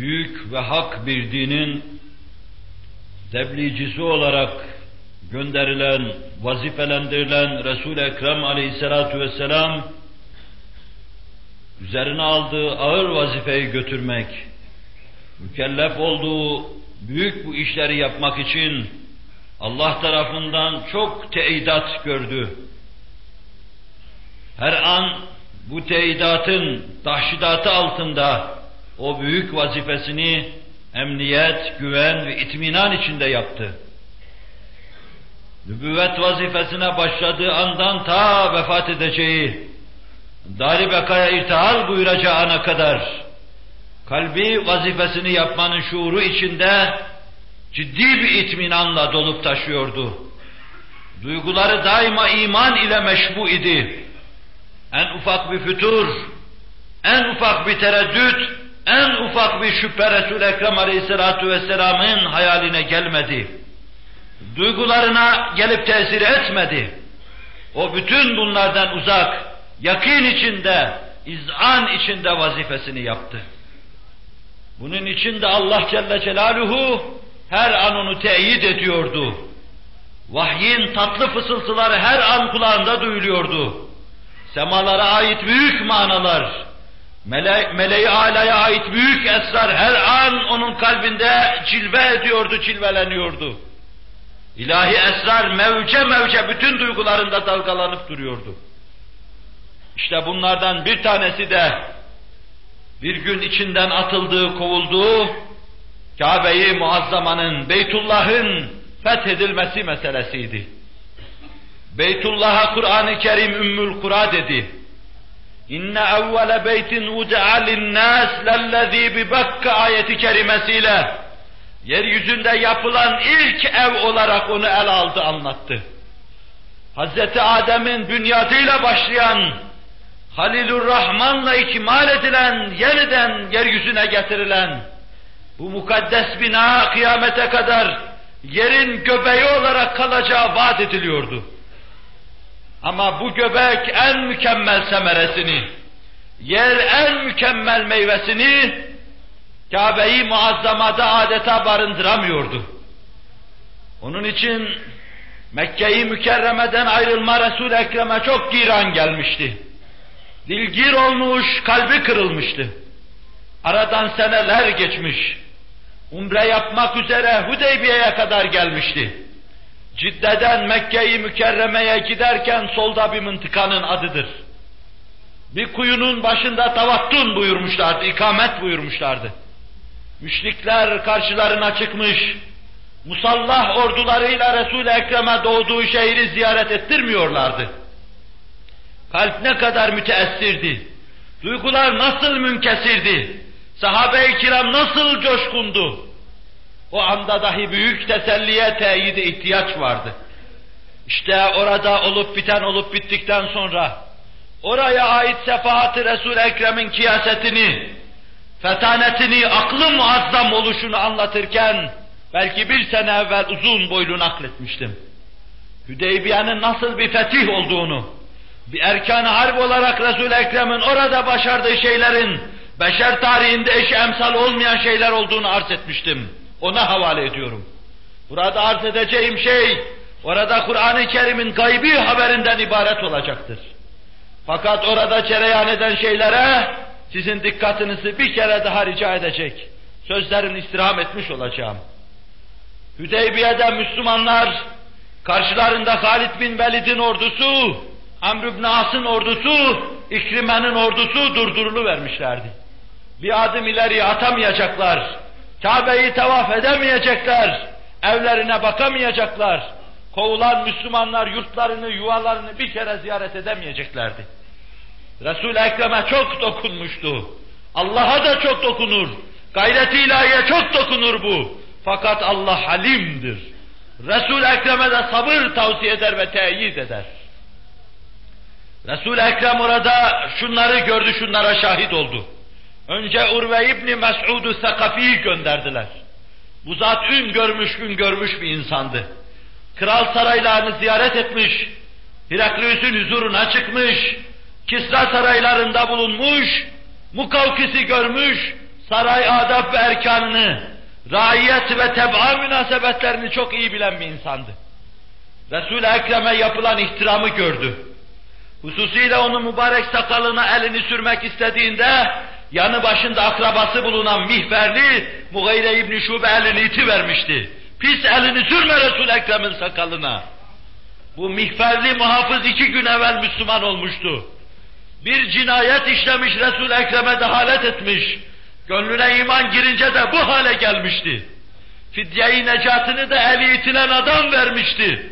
büyük ve hak bir dinin tebliğcisi olarak gönderilen, vazifelendirilen Resul-i Ekrem aleyhissalatu vesselam üzerine aldığı ağır vazifeyi götürmek, mükellef olduğu büyük bu işleri yapmak için Allah tarafından çok teyidat gördü. Her an bu teyidatın dahşidatı altında o büyük vazifesini emniyet, güven ve itminan içinde yaptı. Nübüvvet vazifesine başladığı andan ta vefat edeceği, Dari Beka'ya irtihal buyuracağı ana kadar kalbi vazifesini yapmanın şuuru içinde ciddi bir itminanla dolup taşıyordu. Duyguları daima iman ile meşbu idi. En ufak bir fütur, en ufak bir tereddüt, en ufak bir şüphe Resul-i Ekrem Aleyhisselatü Vesselam'ın hayaline gelmedi. Duygularına gelip tesir etmedi. O bütün bunlardan uzak, yakın içinde, izan içinde vazifesini yaptı. Bunun için de Allah Celle Celaluhu her an onu teyit ediyordu. Vahyin tatlı fısıltıları her an kulağında duyuluyordu. Semalara ait büyük manalar, mele meleği alaya ait büyük esrar her an onun kalbinde cilve ediyordu, cilveleniyordu. İlahi esrar mevce mevce bütün duygularında dalgalanıp duruyordu. İşte bunlardan bir tanesi de bir gün içinden atıldığı, kovulduğu Kabe-i Muazzama'nın, Beytullah'ın fethedilmesi meselesiydi. Beytullah'a Kur'an-ı Kerim Ümmül Kura dedi. İnne evvele beytin udi'a linnâs lellezî bi Bekka ayeti kerimesiyle yeryüzünde yapılan ilk ev olarak onu el aldı anlattı. Hazreti Adem'in bünyadıyla başlayan Halilur Rahman'la ikmal edilen, yeniden yeryüzüne getirilen bu mukaddes bina kıyamete kadar yerin göbeği olarak kalacağı vaat ediliyordu. Ama bu göbek en mükemmel semeresini, yer en mükemmel meyvesini Kabe-i Muazzama'da adeta barındıramıyordu. Onun için Mekke-i Mükerreme'den ayrılma Resul-i Ekrem'e çok giran gelmişti. Dilgir olmuş, kalbi kırılmıştı. Aradan seneler geçmiş. Umre yapmak üzere Hudeybiye'ye kadar gelmişti. Cidde'den Mekke'yi Mükerreme'ye giderken solda bir mıntıkanın adıdır. Bir kuyunun başında tavattun buyurmuşlardı, ikamet buyurmuşlardı. Müşrikler karşılarına çıkmış, musallah ordularıyla Resul-i Ekrem'e doğduğu şehri ziyaret ettirmiyorlardı. Kalp ne kadar müteessirdi, duygular nasıl münkesirdi, sahabe-i kiram nasıl coşkundu, o anda dahi büyük teselliye, teyide ihtiyaç vardı. İşte orada olup biten olup bittikten sonra, oraya ait sefahat-ı resul Ekrem'in kiyasetini, fetanetini, aklı muazzam oluşunu anlatırken, belki bir sene evvel uzun boylu nakletmiştim. Hüdeybiye'nin nasıl bir fetih olduğunu, bir erkan harp olarak resul Ekrem'in orada başardığı şeylerin, beşer tarihinde eşi emsal olmayan şeyler olduğunu arz etmiştim. Ona havale ediyorum. Burada arz edeceğim şey, orada Kur'an-ı Kerim'in gaybi haberinden ibaret olacaktır. Fakat orada cereyan eden şeylere sizin dikkatinizi bir kere daha rica edecek. Sözlerin istirham etmiş olacağım. Hüdeybiye'de Müslümanlar karşılarında Halid bin Velid'in ordusu, Amr ibn As'ın ordusu, İkrime'nin ordusu durdurulu vermişlerdi. Bir adım ileri atamayacaklar. Kabe'yi tavaf edemeyecekler, evlerine bakamayacaklar. Kovulan Müslümanlar yurtlarını, yuvalarını bir kere ziyaret edemeyeceklerdi. Resul-i Ekrem'e çok dokunmuştu. Allah'a da çok dokunur. Gayret-i ilahiye çok dokunur bu. Fakat Allah halimdir. Resul-i Ekrem'e de sabır tavsiye eder ve teyit eder. Resul-i Ekrem orada şunları gördü, şunlara şahit oldu. Önce Urve İbni Mes'ud-u Sakafi'yi gönderdiler. Bu zat ün görmüş, gün görmüş bir insandı. Kral saraylarını ziyaret etmiş, Heraklius'un huzuruna çıkmış, Kisra saraylarında bulunmuş, Mukavkis'i görmüş, saray adab ve erkanını, raiyet ve tebaa münasebetlerini çok iyi bilen bir insandı. Resul-i Ekrem'e yapılan ihtiramı gördü. Hususiyle onun mübarek sakalına elini sürmek istediğinde, yanı başında akrabası bulunan mihverli Mugayre İbni Şube elini iti vermişti. Pis elini sürme Resul-i Ekrem'in sakalına. Bu mihverli muhafız iki gün evvel Müslüman olmuştu. Bir cinayet işlemiş Resul-i Ekrem'e dehalet etmiş. Gönlüne iman girince de bu hale gelmişti. Fidye-i necatını da eli itilen adam vermişti.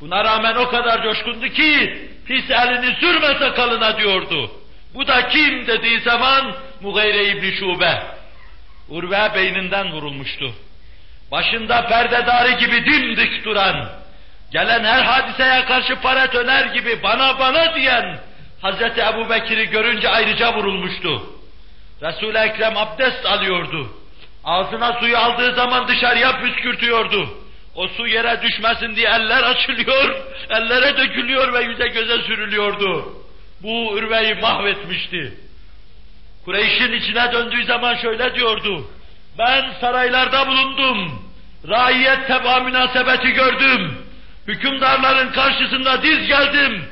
Buna rağmen o kadar coşkundu ki, pis elini sürme sakalına diyordu. Bu da kim dediği zaman, Mugayre İbni Şube. Urve beyninden vurulmuştu. Başında perdedarı gibi dimdik duran, gelen her hadiseye karşı para döner gibi bana bana diyen Hazreti Ebu Bekir'i görünce ayrıca vurulmuştu. Resul-i Ekrem abdest alıyordu. Ağzına suyu aldığı zaman dışarıya püskürtüyordu. O su yere düşmesin diye eller açılıyor, ellere dökülüyor ve yüze göze sürülüyordu. Bu ürveyi mahvetmişti. Kureyş'in içine döndüğü zaman şöyle diyordu. Ben saraylarda bulundum. Raiyet teba münasebeti gördüm. Hükümdarların karşısında diz geldim.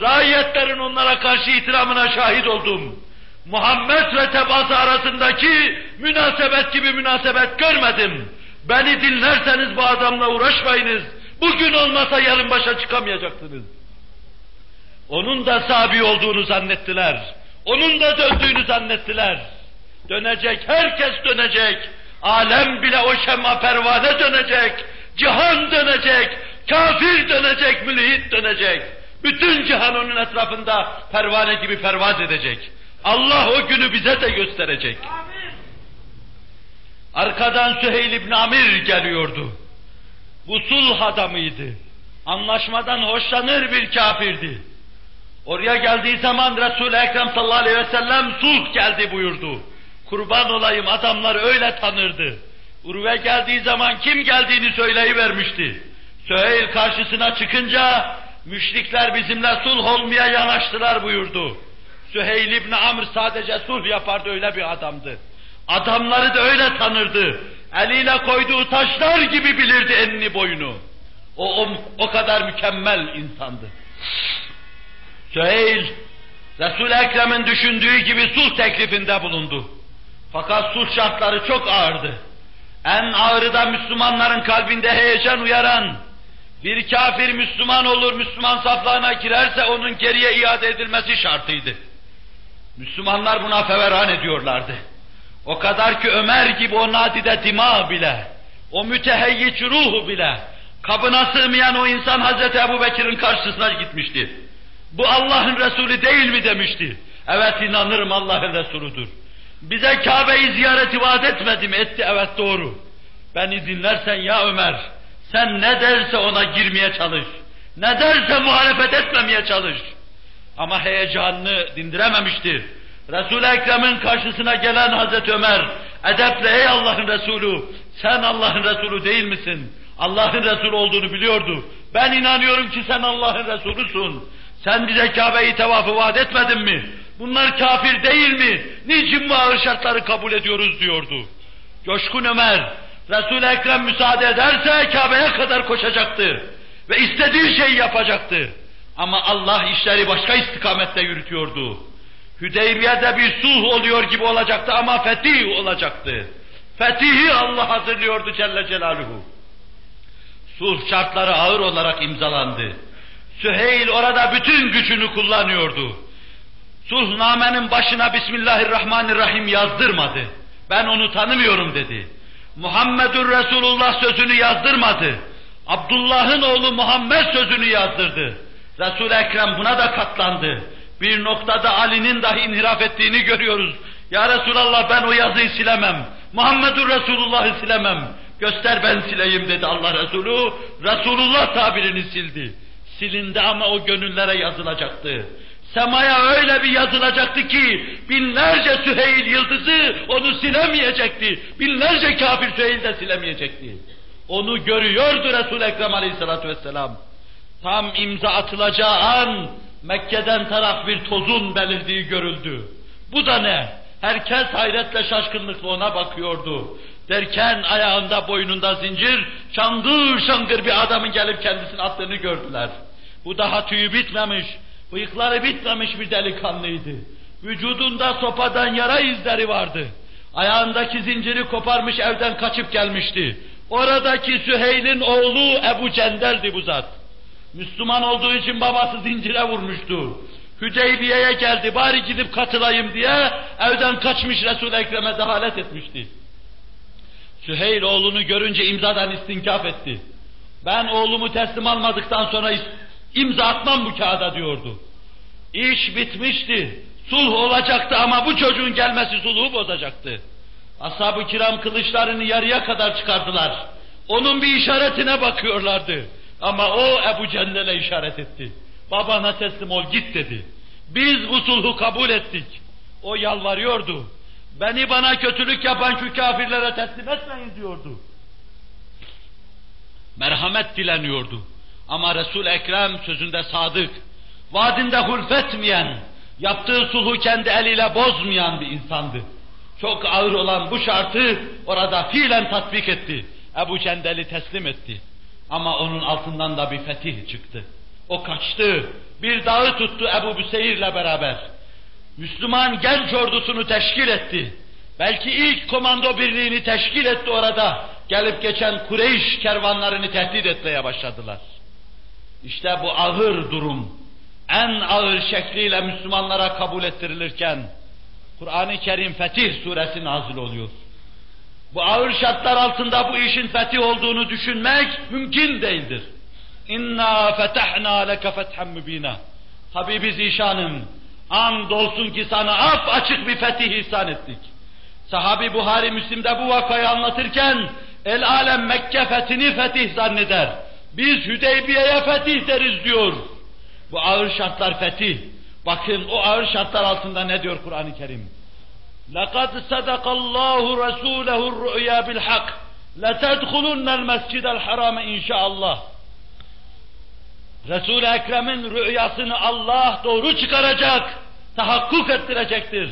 Raiyetlerin onlara karşı itiramına şahit oldum. Muhammed ve tebası arasındaki münasebet gibi münasebet görmedim. Beni dinlerseniz bu adamla uğraşmayınız. Bugün olmasa yarın başa çıkamayacaksınız. Onun da sabi olduğunu zannettiler. Onun da döndüğünü zannettiler. Dönecek, herkes dönecek. Alem bile o şema pervane dönecek. Cihan dönecek. Kafir dönecek, mülhit dönecek. Bütün cihan onun etrafında pervane gibi pervaz edecek. Allah o günü bize de gösterecek. Arkadan Süheyl İbn Amir geliyordu. Bu sulh adamıydı. Anlaşmadan hoşlanır bir kafirdi. Oraya geldiği zaman Resul-i Ekrem sallallahu aleyhi ve sellem sulh geldi buyurdu. Kurban olayım adamlar öyle tanırdı. Urve geldiği zaman kim geldiğini söyleyivermişti. Süheyl karşısına çıkınca müşrikler bizimle sulh olmaya yanaştılar buyurdu. Süheyl İbni Amr sadece sulh yapardı öyle bir adamdı. Adamları da öyle tanırdı. Eliyle koyduğu taşlar gibi bilirdi enini boyunu. O, o, o kadar mükemmel insandı. Süheyl, Resul-i Ekrem'in düşündüğü gibi sulh teklifinde bulundu. Fakat sulh şartları çok ağırdı. En ağırı da Müslümanların kalbinde heyecan uyaran, bir kafir Müslüman olur, Müslüman saflarına girerse onun geriye iade edilmesi şartıydı. Müslümanlar buna feveran ediyorlardı. O kadar ki Ömer gibi o nadide dima bile, o müteheyyiç ruhu bile, kabına sığmayan o insan Hazreti Ebu Bekir'in karşısına gitmişti. Bu Allah'ın Resulü değil mi demişti. Evet inanırım Allah'ın Resuludur. Bize Kabe'yi ziyareti vaat etmedi mi? Etti evet doğru. Beni dinlersen ya Ömer, sen ne derse ona girmeye çalış. Ne derse muhalefet etmemeye çalış. Ama heyecanını dindirememiştir. Resul-i Ekrem'in karşısına gelen Hazreti Ömer, edeple ey Allah'ın Resulü, sen Allah'ın Resulü değil misin? Allah'ın Resulü olduğunu biliyordu. Ben inanıyorum ki sen Allah'ın Resulüsün. Sen bize Kabe'yi tevafı vaat etmedin mi? Bunlar kafir değil mi? Niçin bu ağır şartları kabul ediyoruz diyordu. Coşkun Ömer, Resul-i Ekrem müsaade ederse Kabe'ye kadar koşacaktı. Ve istediği şeyi yapacaktı. Ama Allah işleri başka istikamette yürütüyordu. Hüdeybiye'de bir sulh oluyor gibi olacaktı ama fetih olacaktı. Fetihi Allah hazırlıyordu Celle Celaluhu. Sulh şartları ağır olarak imzalandı. Süheyl orada bütün gücünü kullanıyordu. Sulhnamenin başına Bismillahirrahmanirrahim yazdırmadı. Ben onu tanımıyorum dedi. Muhammedur Resulullah sözünü yazdırmadı. Abdullah'ın oğlu Muhammed sözünü yazdırdı. Resul-i Ekrem buna da katlandı. Bir noktada Ali'nin dahi inhiraf ettiğini görüyoruz. Ya Resulallah ben o yazıyı silemem. Muhammedur Resulullah'ı silemem. Göster ben sileyim dedi Allah Resulü. Resulullah tabirini sildi. Silindi ama o gönüllere yazılacaktı. Semaya öyle bir yazılacaktı ki binlerce Süheyl yıldızı onu silemeyecekti. Binlerce kafir Süheyl de silemeyecekti. Onu görüyordu Resul-i Ekrem aleyhissalatu vesselam. Tam imza atılacağı an Mekke'den taraf bir tozun belirdiği görüldü. Bu da ne? Herkes hayretle şaşkınlıkla ona bakıyordu. Derken ayağında boynunda zincir, şangır şangır bir adamın gelip kendisini attığını gördüler. Bu daha tüyü bitmemiş, bıyıkları bitmemiş bir delikanlıydı. Vücudunda sopadan yara izleri vardı. Ayağındaki zinciri koparmış evden kaçıp gelmişti. Oradaki Süheyl'in oğlu Ebu Cendel'di bu zat. Müslüman olduğu için babası zincire vurmuştu. Hüdeybiye'ye geldi, bari gidip katılayım diye evden kaçmış Resul-i Ekrem'e dehalet etmişti. Süheyl oğlunu görünce imzadan istinkaf etti. Ben oğlumu teslim almadıktan sonra imza atmam bu kağıda diyordu. İş bitmişti. Sulh olacaktı ama bu çocuğun gelmesi sulhu bozacaktı. Ashab-ı kiram kılıçlarını yarıya kadar çıkardılar. Onun bir işaretine bakıyorlardı. Ama o Ebu Cendel'e işaret etti. Babana teslim ol git dedi. Biz bu sulhu kabul ettik. O yalvarıyordu. Beni bana kötülük yapan şu kafirlere teslim etmeyin diyordu. Merhamet dileniyordu. Ama resul Ekrem sözünde sadık, vaadinde hulfetmeyen, yaptığı sulhu kendi eliyle bozmayan bir insandı. Çok ağır olan bu şartı orada fiilen tatbik etti. Ebu Cendel'i teslim etti. Ama onun altından da bir fetih çıktı. O kaçtı. Bir dağı tuttu Ebu Büseyir'le beraber. Müslüman genç ordusunu teşkil etti. Belki ilk komando birliğini teşkil etti orada. Gelip geçen Kureyş kervanlarını tehdit etmeye başladılar. İşte bu ağır durum, en ağır şekliyle Müslümanlara kabul ettirilirken, Kur'an-ı Kerim Fetih suresi nazil oluyor. Bu ağır şartlar altında bu işin fetih olduğunu düşünmek mümkün değildir. İnna fetahna leke fethen mübina. Habibi Zişan'ım, and olsun ki sana ap açık bir fetih ihsan ettik. Sahabi Buhari Müslim'de bu vakayı anlatırken, el alem Mekke fethini fetih zanneder. Biz Hüdeybiye'ye fetih deriz diyor. Bu ağır şartlar fetih. Bakın o ağır şartlar altında ne diyor Kur'an-ı Kerim? لَقَدْ صَدَقَ اللّٰهُ رَسُولَهُ الرُّؤْيَا بِالْحَقِّ لَتَدْخُلُنَّ الْمَسْجِدَ الْحَرَامَ inşallah. Resul-i Ekrem'in rüyasını Allah doğru çıkaracak, tahakkuk ettirecektir.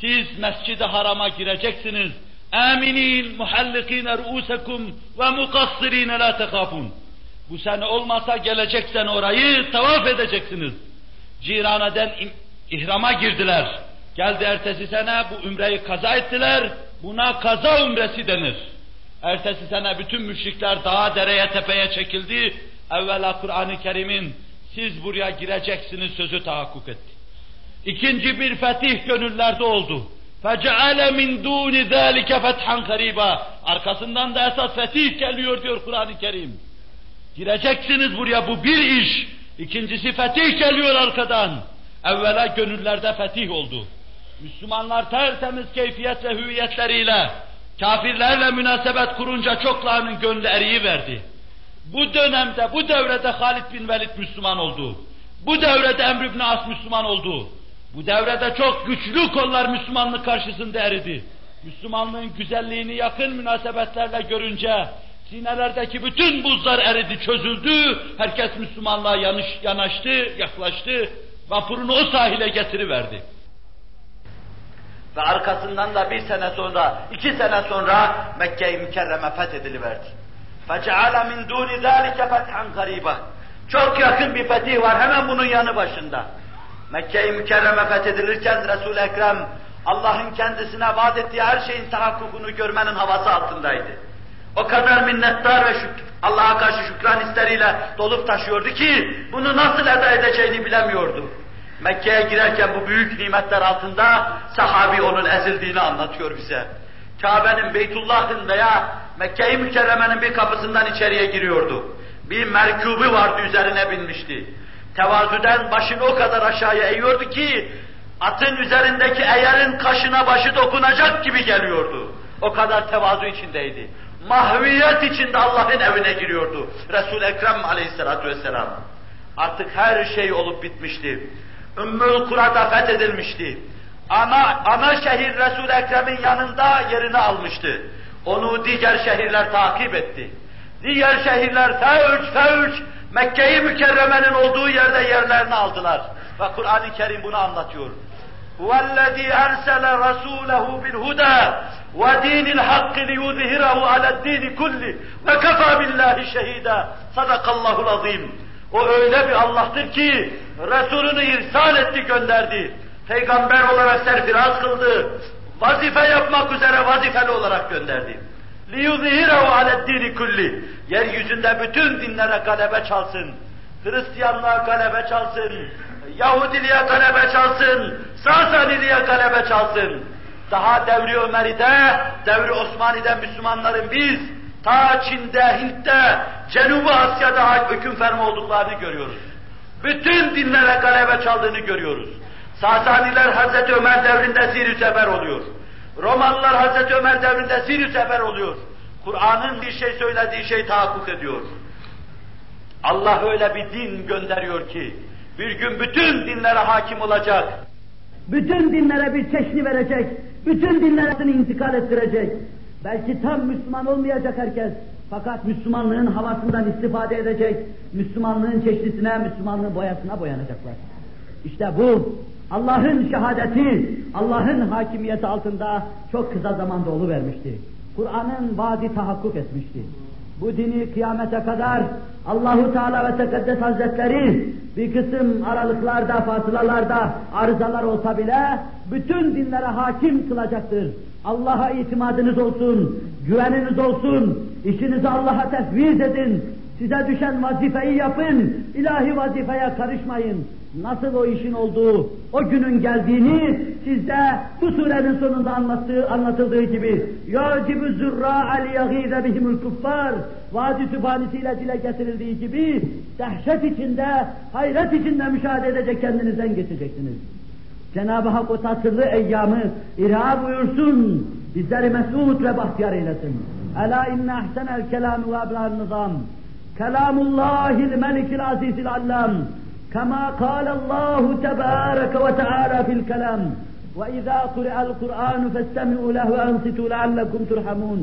Siz mescid-i harama gireceksiniz. Aminin muhallikine ruusekum ve mukassirine la tekafun. Bu sene olmasa gelecek sene orayı tavaf edeceksiniz. Cirane'den ihrama girdiler. Geldi ertesi sene bu ümreyi kaza ettiler. Buna kaza umresi denir. Ertesi sene bütün müşrikler dağa, dereye, tepeye çekildi. Evvela Kur'an-ı Kerim'in siz buraya gireceksiniz sözü tahakkuk etti. İkinci bir fetih gönüllerde oldu. فَجَعَلَ مِنْ دُونِ ذَٰلِكَ فَتْحًا قَرِيبًا Arkasından da esas fetih geliyor diyor Kur'an-ı Kerim. Gireceksiniz buraya bu bir iş. İkincisi fetih geliyor arkadan. Evvela gönüllerde fetih oldu. Müslümanlar tertemiz keyfiyet ve hüviyetleriyle kafirlerle münasebet kurunca çoklarının gönlü eriyi verdi. Bu dönemde, bu devrede Halid bin Velid Müslüman oldu. Bu devrede Emr ibn As Müslüman oldu. Bu devrede çok güçlü kollar Müslümanlık karşısında eridi. Müslümanlığın güzelliğini yakın münasebetlerle görünce sinelerdeki bütün buzlar eridi, çözüldü. Herkes Müslümanlığa yanış, yanaştı, yaklaştı. Vapurunu o sahile getiriverdi. Ve arkasından da bir sene sonra, iki sene sonra Mekke-i Mükerreme fethediliverdi. فَجَعَلَ مِنْ دُونِ ذَٰلِكَ فَتْحًا قَرِيبًا Çok yakın bir fetih var, hemen bunun yanı başında. Mekke-i Mükerreme fethedilirken Resul-i Ekrem Allah'ın kendisine vaat ettiği her şeyin tahakkukunu görmenin havası altındaydı. O kadar minnettar ve Allah'a karşı şükran hisleriyle dolup taşıyordu ki bunu nasıl eda edeceğini bilemiyordu. Mekke'ye girerken bu büyük nimetler altında sahabi onun ezildiğini anlatıyor bize. Kabe'nin, Beytullah'ın veya Mekke-i Mükerreme'nin bir kapısından içeriye giriyordu. Bir merkubu vardı üzerine binmişti. Tevazüden başını o kadar aşağıya eğiyordu ki atın üzerindeki eğerin kaşına başı dokunacak gibi geliyordu. O kadar tevazu içindeydi Mahviyet içinde Allah'ın evine giriyordu. Resul Ekrem Aleyhisselatü vesselam. Artık her şey olup bitmişti. Ümmül Kura'da fethedilmişti. Ana, ana şehir Resul Ekrem'in yanında yerini almıştı. Onu diğer şehirler takip etti. Diğer şehirler fevç fevç Mekke-i Mükerreme'nin olduğu yerde yerlerini aldılar. Ve Kur'an-ı Kerim bunu anlatıyor. والذي أرسل رسوله بالهدى ودين الحق ليظهره على الدين كله وكفى بالله şehida. Sadakallahu azim. O öyle bir Allah'tır ki Resulünü irsal etti gönderdi. Peygamber olarak serfiraz kıldı. Vazife yapmak üzere vazifeli olarak gönderdi. لِيُظْهِرَهُ عَلَى الدِّينِ kulli. Yeryüzünde bütün dinlere galebe çalsın. Hristiyanlığa galebe çalsın. Yahudiliğe galebe çalsın. Sasaniliğe galebe çalsın. daha devri Ömer'de, devri Osmani'de Müslümanların biz ta Çin'de, Hint'te, Cenubu Asya'da hüküm fermi olduklarını görüyoruz. Bütün dinlere galebe çaldığını görüyoruz. Sasaniler Hazreti Ömer devrinde sir sefer oluyor. Romalılar Hazreti Ömer devrinde sir sefer oluyor. Kur'an'ın bir şey söylediği şey tahakkuk ediyor. Allah öyle bir din gönderiyor ki bir gün bütün dinlere hakim olacak. Bütün dinlere bir çeşni verecek. Bütün dinlere intikal ettirecek. Belki tam Müslüman olmayacak herkes. Fakat Müslümanlığın havasından istifade edecek. Müslümanlığın çeşnisine, Müslümanlığın boyasına boyanacaklar. İşte bu Allah'ın şehadeti, Allah'ın hakimiyeti altında çok kısa zamanda vermişti. Kur'an'ın vaadi tahakkuk etmişti. Bu dini kıyamete kadar Allahu Teala ve Tekaddes Hazretleri bir kısım aralıklarda, fasılalarda arızalar olsa bile bütün dinlere hakim kılacaktır. Allah'a itimadınız olsun, güveniniz olsun, işinizi Allah'a tefviz edin, size düşen vazifeyi yapın, ilahi vazifeye karışmayın nasıl o işin olduğu, o günün geldiğini sizde bu surenin sonunda anlattığı, anlatıldığı gibi يَعْجِبُ الزُّرَّاءَ لِيَغِيذَ بِهِمُ الْكُفَّارِ Vadi tüfanisiyle dile getirildiği gibi dehşet içinde, hayret içinde müşahede edecek kendinizden geçeceksiniz. Cenab-ı Hak o tasırlı eyyamı ira buyursun, bizleri mesut ve bahtiyar eylesin. Ela inne ahsenel kelamü ve ebla'n nizam. Kelamullahil melikil azizil allam. كما قال الله تبارك وتعالى في الكلام وإذا قرأ القرآن فاستمعوا له وأنصتوا لعلكم ترحمون